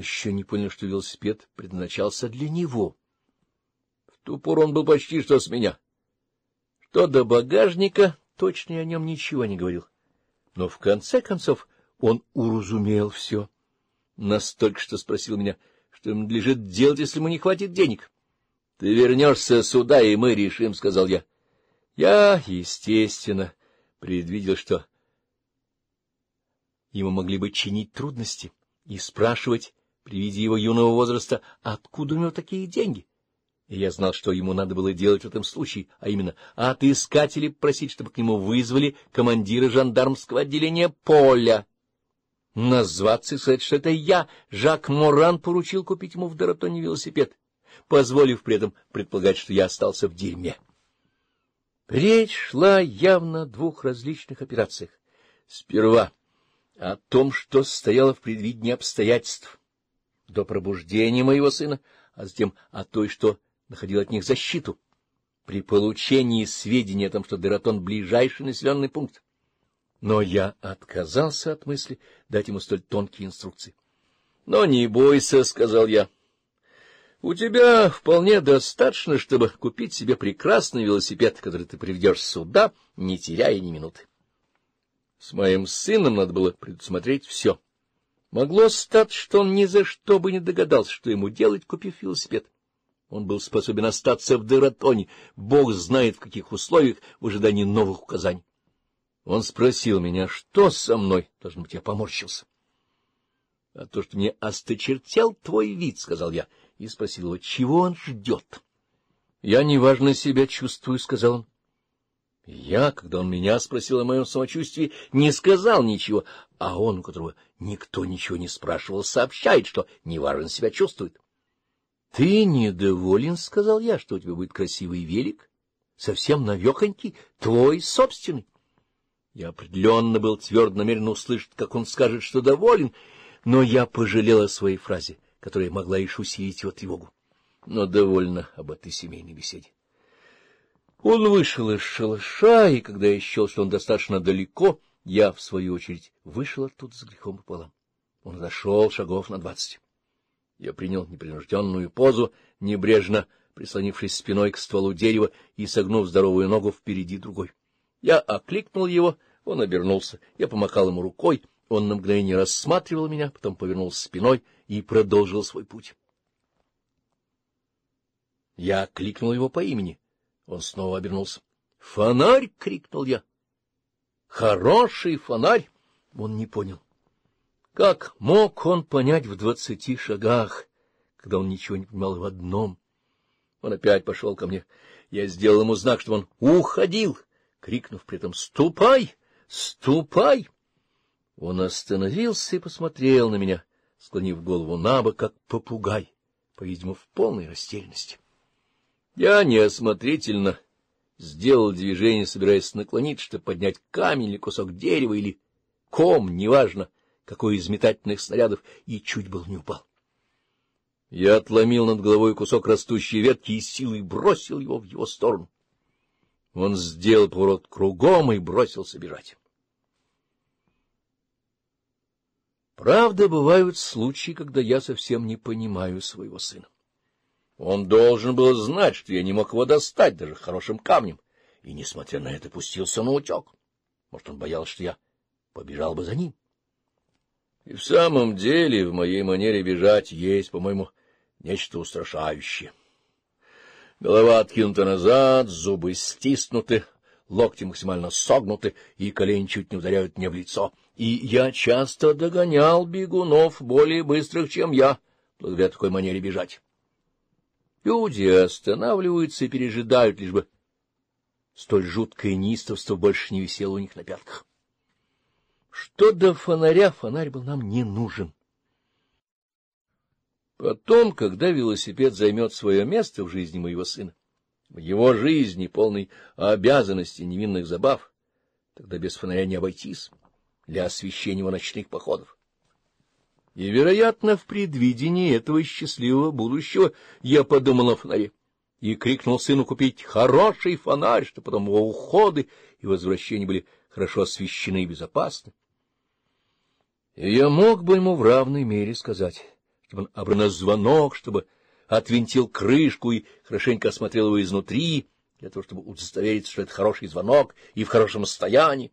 еще не понял, что велосипед предназначался для него. В ту пору он был почти что с меня. Что до багажника, точно я о нем ничего не говорил. Но в конце концов он уразумел все. Настолько, что спросил меня, что им надлежит делать, если ему не хватит денег. — Ты вернешься сюда, и мы решим, — сказал я. Я, естественно, предвидел, что ему могли бы чинить трудности и спрашивать, при виде его юного возраста откуда у него такие деньги? И я знал, что ему надо было делать в этом случае, а именно отыскать или просить, чтобы к нему вызвали командира жандармского отделения Поля. Назваться и сказать, что это я, Жак Моран, поручил купить ему в Доротоне велосипед, позволив при этом предполагать, что я остался в дерьме. Речь шла явно о двух различных операциях. Сперва о том, что стояло в предвидении обстоятельств, до пробуждения моего сына, а затем о той, что находил от них защиту. При получении сведений о том, что Дератон — ближайший населенный пункт. Но я отказался от мысли дать ему столь тонкие инструкции. — Но не бойся, — сказал я. — У тебя вполне достаточно, чтобы купить себе прекрасный велосипед, который ты приведешь сюда, не теряя ни минуты. С моим сыном надо было предусмотреть все. — Могло стать, что он ни за что бы не догадался, что ему делать, купив велосипед. Он был способен остаться в Дератоне, бог знает в каких условиях, в ожидании новых указаний. Он спросил меня, что со мной? Должно быть, я поморщился. — А то, что мне осточертел твой вид, — сказал я, и спросил его, чего он ждет. — Я неважно себя чувствую, — сказал он. Я, когда он меня спросил о моем самочувствии, не сказал ничего, а он, у которого никто ничего не спрашивал, сообщает, что неважно себя чувствует. — Ты недоволен, — сказал я, — что у тебя будет красивый велик, совсем навехонький, твой собственный. Я определенно был твердо намерен услышать, как он скажет, что доволен, но я пожалел о своей фразе, которая могла лишь усилить его тревогу. Но довольно об этой семейной беседе. Он вышел из шалаша, и когда я счел, что он достаточно далеко, я, в свою очередь, вышел оттуда с грехом пополам. Он отошел шагов на двадцать. Я принял непринужденную позу, небрежно прислонившись спиной к стволу дерева и согнув здоровую ногу впереди другой. Я окликнул его, он обернулся, я помахал ему рукой, он на мгновение рассматривал меня, потом повернулся спиной и продолжил свой путь. Я окликнул его по имени. Он снова обернулся. «Фонарь!» — крикнул я. «Хороший фонарь!» — он не понял. Как мог он понять в двадцати шагах, когда он ничего не понимал в одном? Он опять пошел ко мне. Я сделал ему знак, что он уходил, крикнув при этом «Ступай! Ступай!» Он остановился и посмотрел на меня, склонив голову на бок, как попугай, по-видимому, в полной растерянности. Я неосмотрительно сделал движение, собираясь наклониться, чтобы поднять камень или кусок дерева, или ком, неважно, какой из метательных снарядов, и чуть был не упал. Я отломил над головой кусок растущей ветки и силой бросил его в его сторону. Он сделал поворот кругом и бросился бежать. Правда, бывают случаи, когда я совсем не понимаю своего сына. Он должен был знать, что я не мог его достать даже хорошим камнем, и, несмотря на это, пустился на утек. Может, он боялся, что я побежал бы за ним. И в самом деле в моей манере бежать есть, по-моему, нечто устрашающее. Голова откинута назад, зубы стиснуты, локти максимально согнуты, и колени чуть не ударяют мне в лицо. И я часто догонял бегунов более быстрых, чем я, благодаря такой манере бежать. Люди останавливаются и пережидают, лишь бы столь жуткое неистовство больше не висело у них на пятках. Что до фонаря, фонарь был нам не нужен. Потом, когда велосипед займет свое место в жизни моего сына, в его жизни, полной обязанностей невинных забав, тогда без фонаря не обойтись для освещения его ночных походов. И, вероятно, в предвидении этого счастливого будущего я подумал о фонаре и крикнул сыну купить хороший фонарь, что потом его уходы и возвращения были хорошо освещены и безопасны. И я мог бы ему в равной мере сказать, чтобы он обронил звонок, чтобы отвинтил крышку и хорошенько осмотрел его изнутри, для того, чтобы удостовериться, что это хороший звонок и в хорошем состоянии,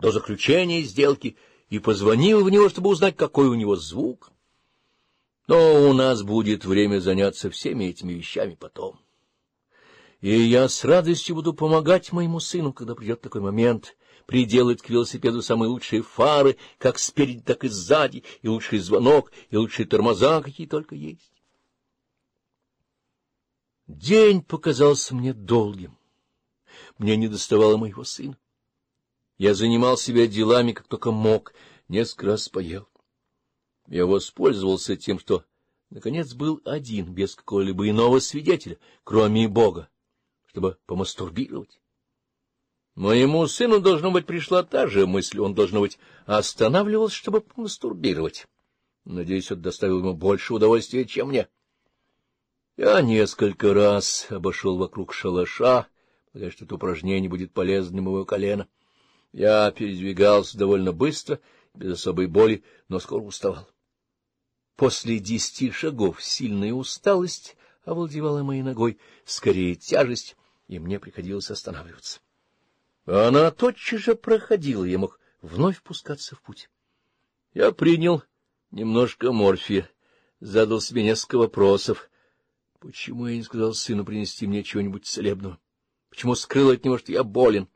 до заключения сделки — и позвонил в него, чтобы узнать, какой у него звук. Но у нас будет время заняться всеми этими вещами потом. И я с радостью буду помогать моему сыну, когда придет такой момент, приделать к велосипеду самые лучшие фары, как спереди, так и сзади, и лучший звонок, и лучшие тормоза, какие только есть. День показался мне долгим. Мне не доставало моего сына. Я занимал себя делами, как только мог, несколько раз поел. Я воспользовался тем, что, наконец, был один, без какого-либо иного свидетеля, кроме Бога, чтобы помастурбировать. Моему сыну, должно быть, пришла та же мысль, он, должно быть, останавливался, чтобы помастурбировать. Надеюсь, это доставило ему больше удовольствия, чем мне. Я несколько раз обошел вокруг шалаша, полагая, что это упражнение будет полезным его колено. Я передвигался довольно быстро, без особой боли, но скоро уставал. После десяти шагов сильная усталость овладевала моей ногой, скорее тяжесть, и мне приходилось останавливаться. Она тотчас же проходила, я мог вновь пускаться в путь. Я принял немножко морфия, задал себе несколько вопросов. Почему я не сказал сыну принести мне чего-нибудь целебного? Почему скрыл от него, что я болен? —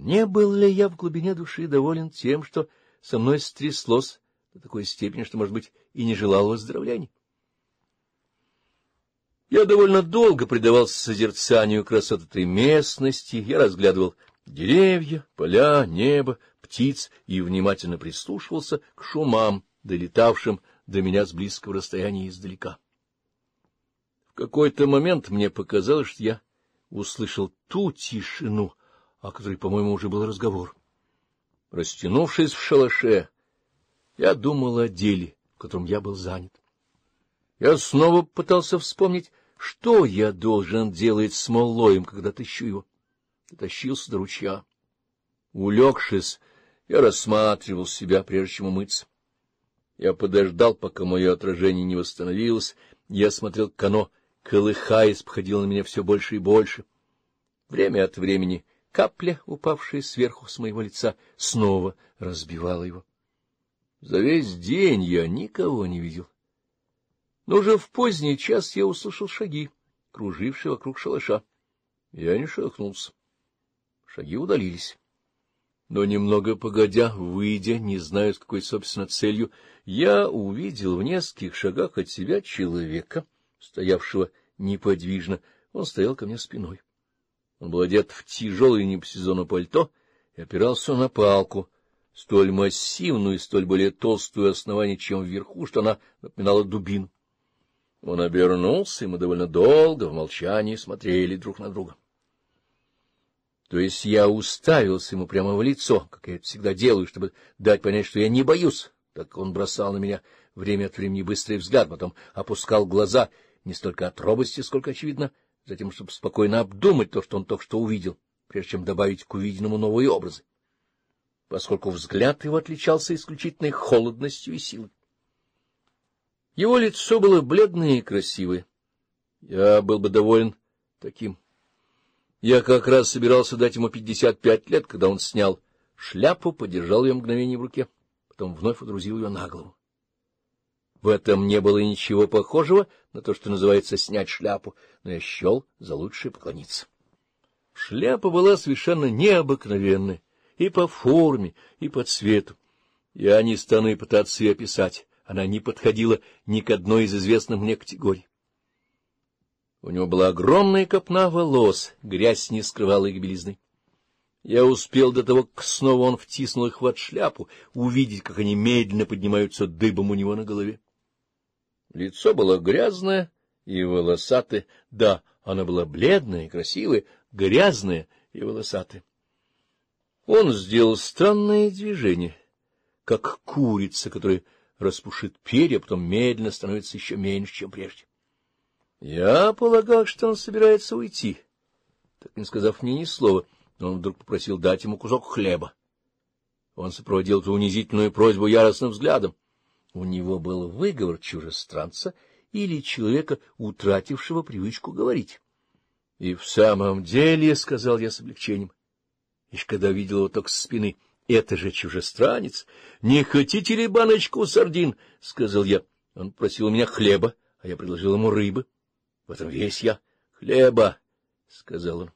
не был ли я в глубине души доволен тем, что со мной стряслось до такой степени, что, может быть, и не желал выздоровления? Я довольно долго предавался созерцанию красоты этой местности, я разглядывал деревья, поля, небо, птиц и внимательно прислушивался к шумам, долетавшим до меня с близкого расстояния издалека. В какой-то момент мне показалось, что я услышал ту тишину, о которой, по-моему, уже был разговор. Растянувшись в шалаше, я думал о деле, которым я был занят. Я снова пытался вспомнить, что я должен делать с Моллоем, когда тащу его. Дотащился до ручья. Улегшись, я рассматривал себя, прежде чем умыться. Я подождал, пока мое отражение не восстановилось. Я смотрел, как оно, колыхаясь, походило на меня все больше и больше. Время от времени капля, упавшая сверху с моего лица, снова разбивала его. За весь день я никого не видел. Но уже в поздний час я услышал шаги, кружившие вокруг шалаша. Я не шелохнулся. Шаги удалились. Но немного погодя, выйдя, не зная с какой, собственно, целью, я увидел в нескольких шагах от себя человека, стоявшего неподвижно. Он стоял ко мне спиной. Он был одет в тяжелое не по сезону пальто и опирался на палку, столь массивную и столь более толстую основание, чем вверху, что она напоминала дубин. Он обернулся, и мы довольно долго в молчании смотрели друг на друга. То есть я уставился ему прямо в лицо, как я это всегда делаю, чтобы дать понять, что я не боюсь, так он бросал на меня время от времени быстрый взгляд, потом опускал глаза не столько от робости, сколько, очевидно, затем, чтобы спокойно обдумать то, что он только что увидел, прежде чем добавить к увиденному новые образы, поскольку взгляд его отличался исключительной холодностью и силой. Его лицо было бледное и красивое. Я был бы доволен таким. Я как раз собирался дать ему пятьдесят пять лет, когда он снял шляпу, подержал ее мгновение в руке, потом вновь удрузил ее на голову. В этом не было ничего похожего — на то, что называется снять шляпу, но я счел за лучшее поклониться. Шляпа была совершенно необыкновенной и по форме, и по цвету. Я не стану и пытаться ее описать, она не подходила ни к одной из известных мне категорий. У него была огромная копна волос, грязь не скрывала их белизны. Я успел до того, как снова он втиснул их в шляпу, увидеть, как они медленно поднимаются дыбом у него на голове. Лицо было грязное и волосатое. Да, оно было бледное, красивое, грязное и волосатое. Он сделал странное движение, как курица, которая распушит перья, а потом медленно становится еще меньше, чем прежде. Я полагал, что он собирается уйти, так не сказав мне ни слова, но он вдруг попросил дать ему кусок хлеба. Он сопроводил эту унизительную просьбу яростным взглядом. У него был выговор чужестранца или человека, утратившего привычку говорить. — И в самом деле, — сказал я с облегчением, лишь когда видел его только с спины, — это же чужестранец. — Не хотите ли баночку сардин? — сказал я. Он просил у меня хлеба, а я предложил ему рыбы. В этом весь я. — Хлеба, — сказал он.